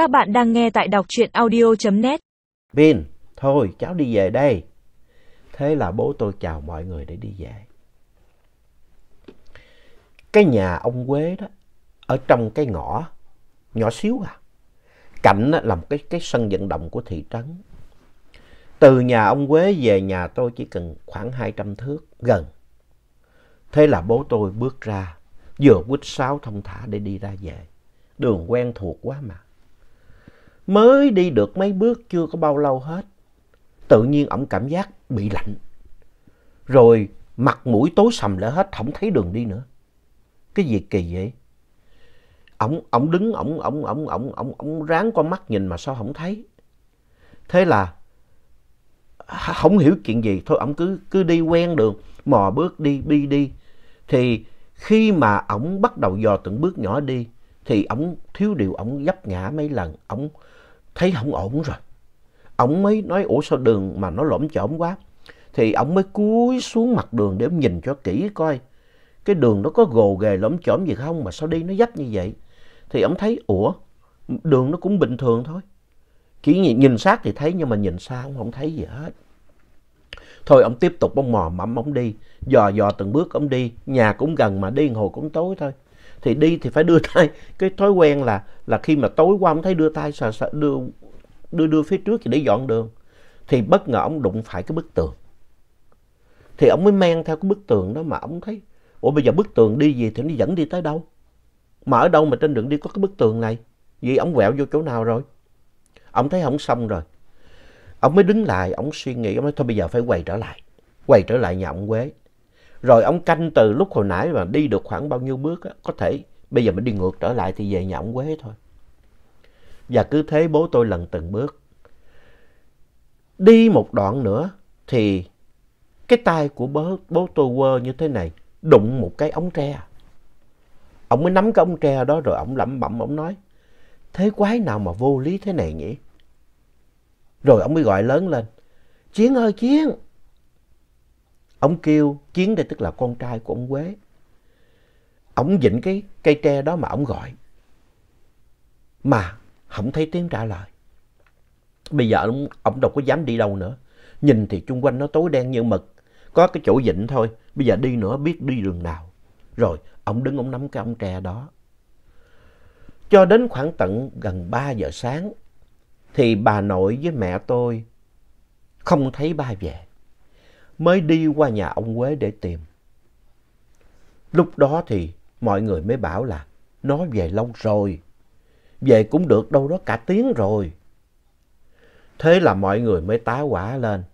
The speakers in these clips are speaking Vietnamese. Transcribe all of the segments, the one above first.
Các bạn đang nghe tại đọc truyện audio.net. Pin, thôi cháu đi về đây. Thế là bố tôi chào mọi người để đi về. Cái nhà ông Quế đó, ở trong cái ngõ, nhỏ xíu à. Cạnh là một cái, cái sân vận động của thị trấn. Từ nhà ông Quế về nhà tôi chỉ cần khoảng 200 thước, gần. Thế là bố tôi bước ra, vừa quýt sáo thông thả để đi ra về. Đường quen thuộc quá mà. Mới đi được mấy bước chưa có bao lâu hết. Tự nhiên ổng cảm giác bị lạnh. Rồi mặt mũi tối sầm lại hết, không thấy đường đi nữa. Cái gì kỳ vậy? Ổng ổng đứng ổng ổng ổng ổng ổng ổng ráng con mắt nhìn mà sao không thấy. Thế là không hiểu chuyện gì, thôi ổng cứ cứ đi quen đường, mò bước đi đi đi. Thì khi mà ổng bắt đầu dò từng bước nhỏ đi thì ổng thiếu điều ổng dấp ngã mấy lần, ổng thấy không ổn rồi. Ổng mới nói ủa sao đường mà nó lõm chõm quá. Thì ổng mới cúi xuống mặt đường để nhìn cho kỹ coi cái đường nó có gồ ghề lõm chõm gì không mà sao đi nó dấp như vậy. Thì ổng thấy ủa đường nó cũng bình thường thôi. Chỉ nhìn, nhìn sát thì thấy nhưng mà nhìn xa ông không thấy gì hết. Thôi ông tiếp tục ông mò mẫm ông đi, dò dò từng bước ông đi, nhà cũng gần mà đi hồi cũng tối thôi. Thì đi thì phải đưa tay, cái thói quen là là khi mà tối qua ông thấy đưa tay sợ sợ đưa đưa đưa phía trước thì để dọn đường. Thì bất ngờ ông đụng phải cái bức tường. Thì ông mới men theo cái bức tường đó mà ông thấy, ủa bây giờ bức tường đi gì thì nó dẫn đi tới đâu? Mà ở đâu mà trên đường đi có cái bức tường này? Vì ông quẹo vô chỗ nào rồi? Ông thấy không xong rồi. Ông mới đứng lại, ông suy nghĩ, ông nói thôi bây giờ phải quay trở lại. Quay trở lại nhà ông Quế. Rồi ông canh từ lúc hồi nãy mà đi được khoảng bao nhiêu bước, á, có thể bây giờ mình đi ngược trở lại thì về nhà ông Quế thôi. Và cứ thế bố tôi lần từng bước. Đi một đoạn nữa thì cái tay của bố, bố tôi quơ như thế này, đụng một cái ống tre. Ông mới nắm cái ống tre đó rồi ông lẩm bẩm, ông nói, thế quái nào mà vô lý thế này nhỉ? Rồi ông mới gọi lớn lên. Chiến ơi Chiến! Ông kêu, Chiến đây tức là con trai của ông Quế. Ông dịnh cái cây tre đó mà ông gọi. Mà không thấy tiếng trả lời. Bây giờ ông, ông đâu có dám đi đâu nữa. Nhìn thì chung quanh nó tối đen như mực. Có cái chỗ dịnh thôi. Bây giờ đi nữa biết đi đường nào. Rồi ông đứng ông nắm cái ông tre đó. Cho đến khoảng tận gần 3 giờ sáng thì bà nội với mẹ tôi không thấy ba về. Mới đi qua nhà ông Quế để tìm. Lúc đó thì mọi người mới bảo là nó về lâu rồi. Về cũng được đâu đó cả tiếng rồi. Thế là mọi người mới tá quả lên.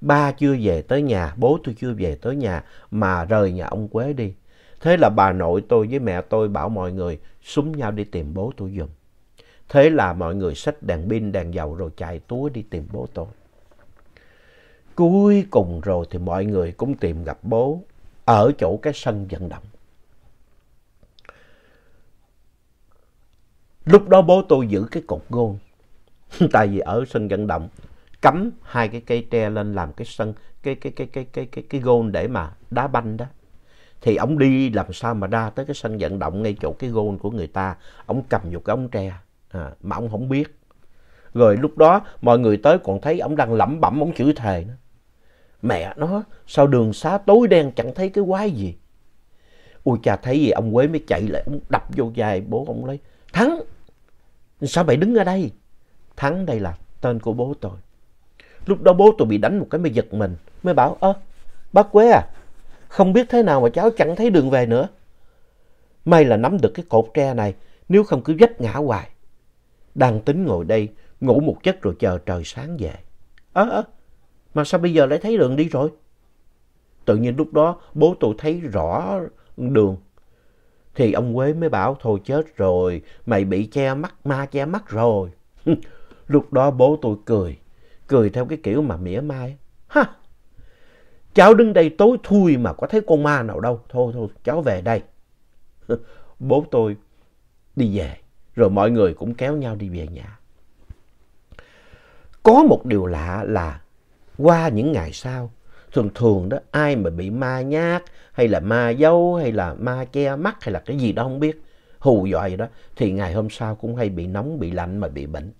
Ba chưa về tới nhà, bố tôi chưa về tới nhà mà rời nhà ông Quế đi. Thế là bà nội tôi với mẹ tôi bảo mọi người súng nhau đi tìm bố tôi giùm. Thế là mọi người xách đèn pin, đèn dầu rồi chạy túa đi tìm bố tôi. Cuối cùng rồi thì mọi người cũng tìm gặp bố ở chỗ cái sân vận động. Lúc đó bố tôi giữ cái cột gôn. Tại vì ở sân vận động cắm hai cái cây tre lên làm cái sân cái cái cái cái cái cái cái gôn để mà đá banh đó. Thì ông đi làm sao mà ra tới cái sân vận động ngay chỗ cái gôn của người ta, ông cầm một cái ống tre à, mà ông không biết. Rồi lúc đó mọi người tới còn thấy ông đang lẩm bẩm ông chửi thề nữa. Mẹ nó sao đường xá tối đen chẳng thấy cái quái gì. Ôi cha thấy gì ông Quế mới chạy lại ông đập vô vai bố ông lấy. Thắng! Sao mày đứng ở đây? Thắng đây là tên của bố tôi. Lúc đó bố tôi bị đánh một cái mới giật mình. Mới bảo ơ bác Quế à không biết thế nào mà cháu chẳng thấy đường về nữa. May là nắm được cái cột tre này nếu không cứ vấp ngã hoài đang tính ngồi đây, ngủ một giấc rồi chờ trời sáng về. Ơ ơ, mà sao bây giờ lại thấy đường đi rồi? Tự nhiên lúc đó bố tôi thấy rõ đường. Thì ông Quế mới bảo thôi chết rồi, mày bị che mắt, ma che mắt rồi. lúc đó bố tôi cười, cười theo cái kiểu mà mỉa mai. Ha! Cháu đứng đây tối thui mà có thấy con ma nào đâu. Thôi thôi, cháu về đây. bố tôi đi về rồi mọi người cũng kéo nhau đi về nhà. Có một điều lạ là qua những ngày sau, thường thường đó ai mà bị ma nhát hay là ma dâu hay là ma che mắt hay là cái gì đó không biết, hù dọa vậy đó, thì ngày hôm sau cũng hay bị nóng, bị lạnh mà bị bệnh.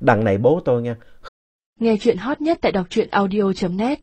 Đằng này bố tôi nha. Nghe chuyện hot nhất tại đọc truyện audio.net